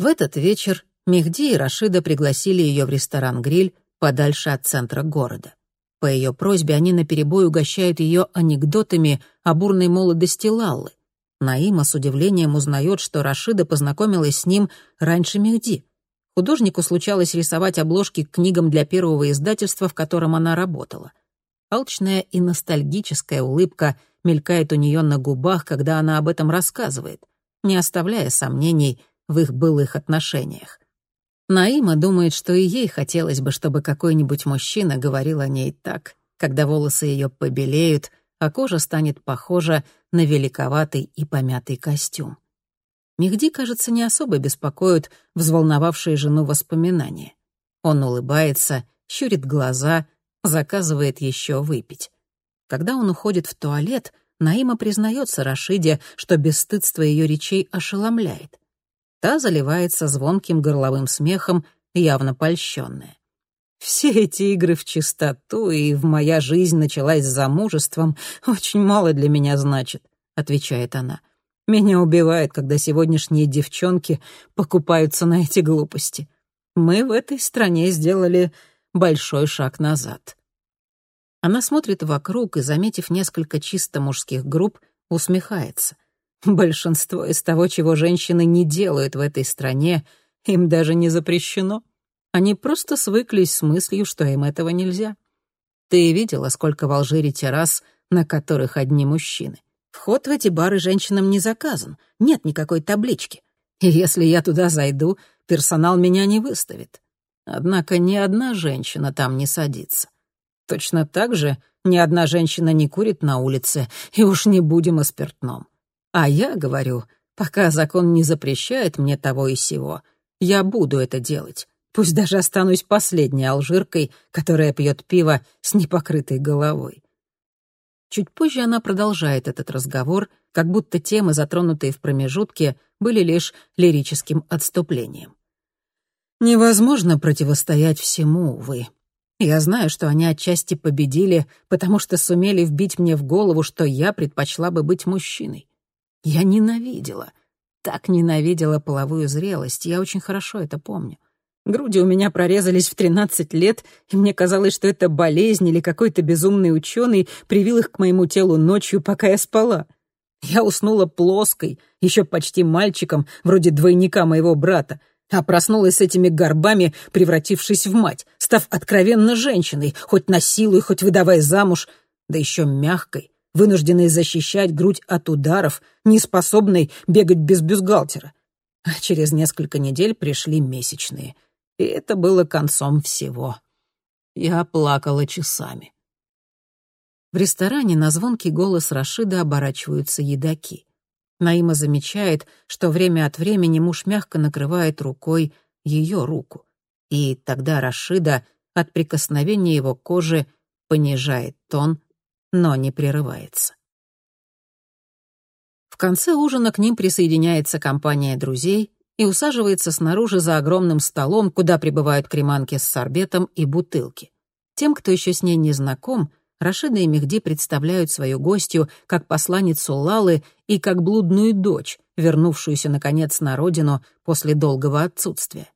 В этот вечер Мехди и Рашида пригласили ее в ресторан-гриль подальше от центра города. По ее просьбе они наперебой угощают ее анекдотами о бурной молодости Лаллы. Наима с удивлением узнает, что Рашида познакомилась с ним раньше Мехди. Художнику случалось рисовать обложки к книгам для первого издательства, в котором она работала. Алчная и ностальгическая улыбка мелькает у нее на губах, когда она об этом рассказывает, не оставляя сомнений в их былых отношениях. Наима думает, что и ей хотелось бы, чтобы какой-нибудь мужчина говорил о ней так, когда волосы ее побелеют, а кожа станет похожа на великоватый и помятый костюм. Мехди, кажется, не особо беспокоят взволновавшие жену воспоминания. Он улыбается, щурит глаза, заказывает еще выпить. Когда он уходит в туалет, Наима признается Рашиде, что бесстыдство ее речей ошеломляет. Та заливается звонким горловым смехом, явно польщенная. Все эти игры в чистоту и в моя жизнь началась с замужеством очень мало для меня значит, отвечает она. Меня убивает, когда сегодняшние девчонки покупаются на эти глупости. Мы в этой стране сделали большой шаг назад. Она смотрит вокруг и, заметив несколько чисто мужских групп, усмехается — Большинство из того, чего женщины не делают в этой стране, им даже не запрещено. Они просто свыклись с мыслью, что им этого нельзя. Ты видела, сколько в Алжире террас, на которых одни мужчины? Вход в эти бары женщинам не заказан, нет никакой таблички. И если я туда зайду, персонал меня не выставит. Однако ни одна женщина там не садится. Точно так же ни одна женщина не курит на улице, и уж не будем о спиртном. А я говорю, пока закон не запрещает мне того и сего, я буду это делать. Пусть даже останусь последней алжиркой, которая пьет пиво с непокрытой головой. Чуть позже она продолжает этот разговор, как будто темы, затронутые в промежутке, были лишь лирическим отступлением. Невозможно противостоять всему, увы. Я знаю, что они отчасти победили, потому что сумели вбить мне в голову, что я предпочла бы быть мужчиной. Я ненавидела, так ненавидела половую зрелость, я очень хорошо это помню. Груди у меня прорезались в 13 лет, и мне казалось, что это болезнь или какой-то безумный ученый привил их к моему телу ночью, пока я спала. Я уснула плоской, еще почти мальчиком, вроде двойника моего брата, а проснулась с этими горбами, превратившись в мать, став откровенно женщиной, хоть насилуй, хоть выдавая замуж, да еще мягкой, вынужденной защищать грудь от ударов, неспособной бегать без бюстгальтера. А через несколько недель пришли месячные. И это было концом всего. Я плакала часами. В ресторане на звонкий голос Рашида оборачиваются едоки. Наима замечает, что время от времени муж мягко накрывает рукой ее руку. И тогда Рашида от прикосновения его кожи понижает тон но не прерывается. В конце ужина к ним присоединяется компания друзей и усаживается снаружи за огромным столом, куда прибывают креманки с сорбетом и бутылки. Тем, кто еще с ней не знаком, Рашида и Мехди представляют свою гостью как посланницу Лалы и как блудную дочь, вернувшуюся, наконец, на родину после долгого отсутствия.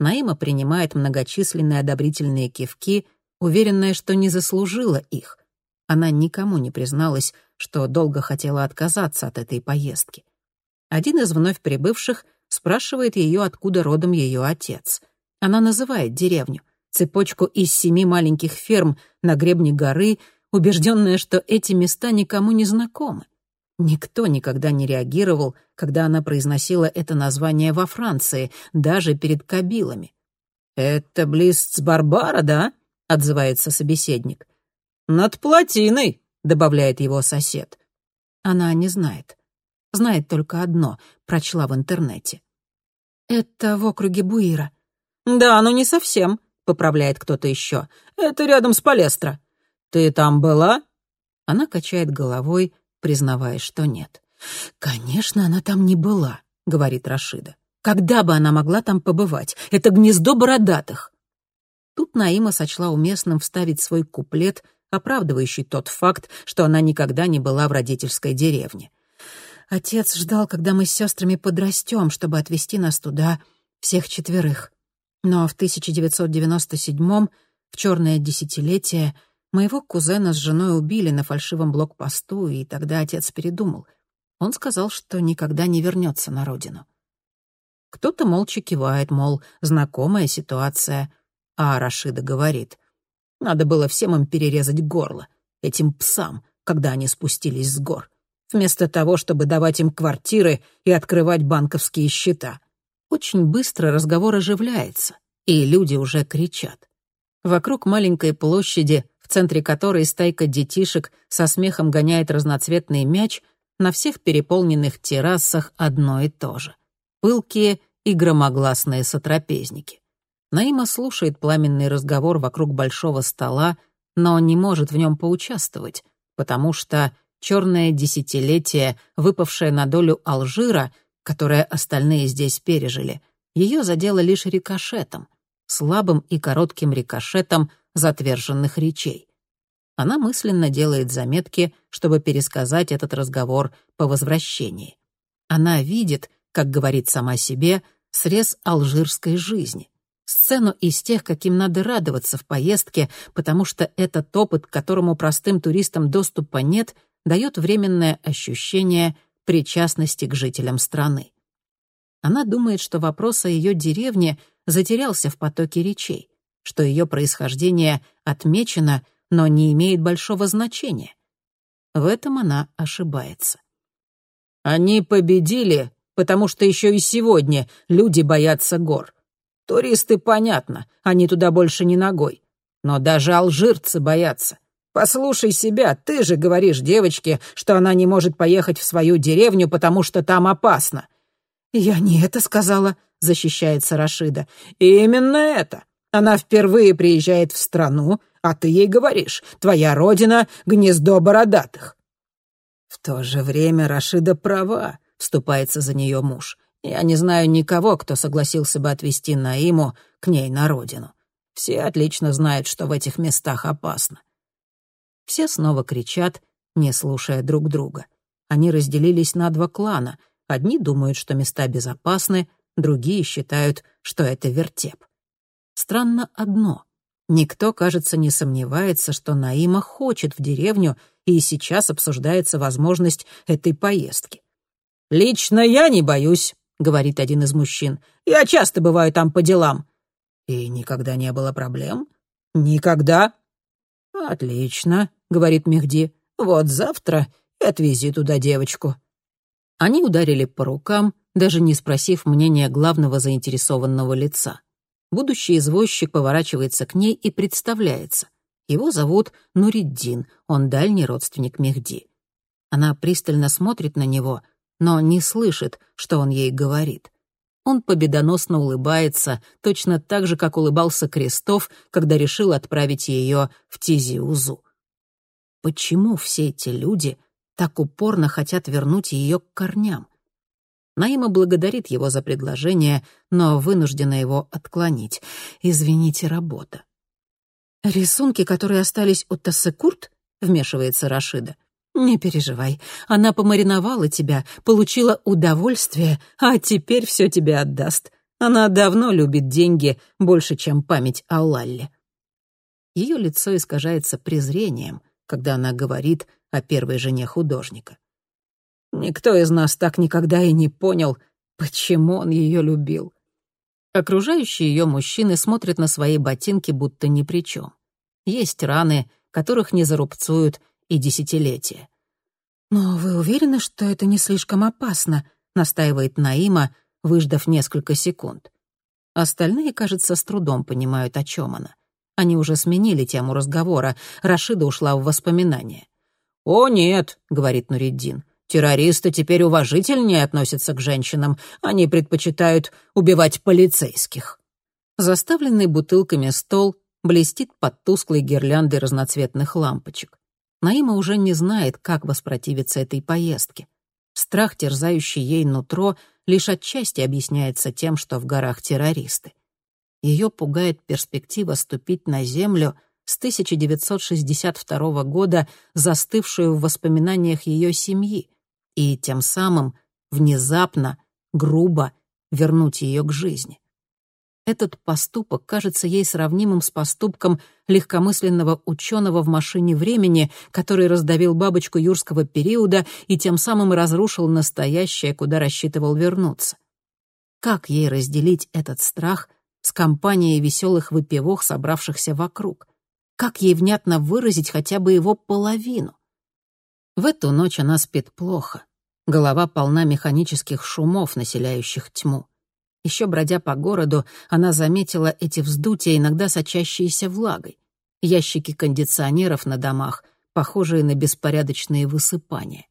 Наима принимает многочисленные одобрительные кивки, уверенная, что не заслужила их, она никому не призналась, что долго хотела отказаться от этой поездки. Один из вновь прибывших спрашивает ее, откуда родом ее отец. Она называет деревню, цепочку из семи маленьких ферм на гребне горы, убежденная, что эти места никому не знакомы. Никто никогда не реагировал, когда она произносила это название во Франции, даже перед кабилами. «Это близ Барбара, да?» — отзывается собеседник. «Над плотиной», — добавляет его сосед. Она не знает. Знает только одно, прочла в интернете. «Это в округе Буира». «Да, но не совсем», — поправляет кто-то еще. «Это рядом с Палестро». «Ты там была?» Она качает головой, признавая, что нет. «Конечно, она там не была», — говорит Рашида. «Когда бы она могла там побывать? Это гнездо бородатых». Тут Наима сочла уместным вставить свой куплет оправдывающий тот факт, что она никогда не была в родительской деревне. Отец ждал, когда мы с сестрами подрастем, чтобы отвезти нас туда Всех четверых. Но в 1997-м, в черное десятилетие, моего кузена с женой убили на фальшивом блокпосту, и тогда отец передумал. Он сказал, что никогда не вернется на родину. Кто-то молча кивает, мол, знакомая ситуация. А Рашида говорит, надо было всем им перерезать горло, этим псам, когда они спустились с гор, вместо того, чтобы давать им квартиры и открывать банковские счета. Очень быстро разговор оживляется, и люди уже кричат. Вокруг маленькой площади, в центре которой стайка детишек со смехом гоняет разноцветный мяч, на всех переполненных террасах одно и то же пылкие и громогласные сотрапезники. Наима слушает пламенный разговор вокруг большого стола, но не может в нем поучаствовать, потому что черное десятилетие, выпавшее на долю Алжира, которое остальные здесь пережили, ее задело лишь рикошетом, слабым и коротким рикошетом затверженных речей. Она мысленно делает заметки, чтобы пересказать этот разговор по возвращении. Она видит, как говорит сама себе, срез алжирской жизни. Сцену из тех, каким надо радоваться в поездке, потому что этот опыт, к которому простым туристам доступа нет, дает временное ощущение причастности к жителям страны. Она думает, что вопрос о ее деревне затерялся в потоке речей, что ее происхождение отмечено, но не имеет большого значения. В этом она ошибается. «Они победили потому что еще и сегодня люди боятся гор. Туристы, понятно, они туда больше не ногой. Но даже алжирцы боятся. Послушай себя, ты же говоришь девочке, что она не может поехать в свою деревню, потому что там опасно. Я не это сказала, защищается Рашида. Именно это. Она впервые приезжает в страну, а ты ей говоришь, твоя родина — гнездо бородатых. В то же время Рашида права. — вступается за нее муж. «Я не знаю никого, кто согласился бы отвезти Наиму к ней на родину. Все отлично знают, что в этих местах опасно». Все снова кричат, не слушая друг друга. Они разделились на два клана. Одни думают, что места безопасны, другие считают, что это вертеп. Странно одно. Никто, кажется, не сомневается, что Наима хочет в деревню, и сейчас обсуждается возможность этой поездки. «Лично я не боюсь», — говорит один из мужчин. «Я часто бываю там по делам». «И никогда не было проблем?» «Никогда». «Отлично», — говорит Мехди. «Вот завтра отвези туда девочку». Они ударили по рукам, даже не спросив мнения главного заинтересованного лица. Будущий извозчик поворачивается к ней и представляется. Его зовут Нуриддин, он дальний родственник Мехди. Она пристально смотрит на него — но не слышит, что он ей говорит. Он победоносно улыбается, точно так же, как улыбался Крестов, когда решил отправить ее в Тизиузу. Почему все эти люди так упорно хотят вернуть ее к корням? Наима благодарит его за предложение, но вынуждена его отклонить. «Извините, работа». «Рисунки, которые остались у Тассекурт?» — вмешивается Рашида. «Не переживай, она помариновала тебя, получила удовольствие, а теперь все тебе отдаст. Она давно любит деньги больше, чем память о Лалле». Ее лицо искажается презрением, когда она говорит о первой жене художника. Никто из нас так никогда и не понял, почему он ее любил. Окружающие ее мужчины смотрят на свои ботинки будто ни при чем. Есть раны, которых не зарубцуют и десятилетия. «Но вы уверены, что это не слишком опасно?» — настаивает Наима, выждав несколько секунд. Остальные, кажется, с трудом понимают, о чем она. Они уже сменили тему разговора. Рашида ушла в воспоминания. «О, нет», — говорит Нуриддин, — «террористы теперь уважительнее относятся к женщинам. Они предпочитают убивать полицейских». Заставленный бутылками стол блестит под тусклой гирляндой разноцветных лампочек. Наима уже не знает, как воспротивиться этой поездке. Страх, терзающий ей нутро, лишь отчасти объясняется тем, что в горах террористы. Ее пугает перспектива ступить на землю с 1962 года, застывшую в воспоминаниях ее семьи, и тем самым внезапно, грубо вернуть ее к жизни. Этот поступок кажется ей сравнимым с поступком легкомысленного ученого в машине времени, который раздавил бабочку юрского периода и тем самым разрушил настоящее, куда рассчитывал вернуться. Как ей разделить этот страх с компанией веселых выпивок, собравшихся вокруг? Как ей внятно выразить хотя бы его половину? В эту ночь она спит плохо. Голова полна механических шумов, населяющих тьму. Еще бродя по городу, она заметила эти вздутия, иногда сочащиеся влагой. Ящики кондиционеров на домах, похожие на беспорядочные высыпания.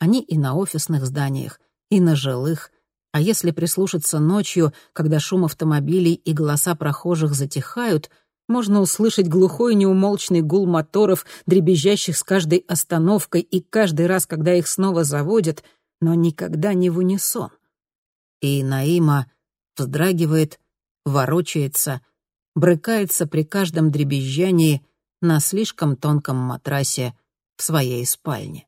Они и на офисных зданиях, и на жилых. А если прислушаться ночью, когда шум автомобилей и голоса прохожих затихают, можно услышать глухой неумолчный гул моторов, дребезжащих с каждой остановкой и каждый раз, когда их снова заводят, но никогда не в унисон. И Наима вздрагивает, ворочается, брыкается при каждом дребезжании на слишком тонком матрасе в своей спальне.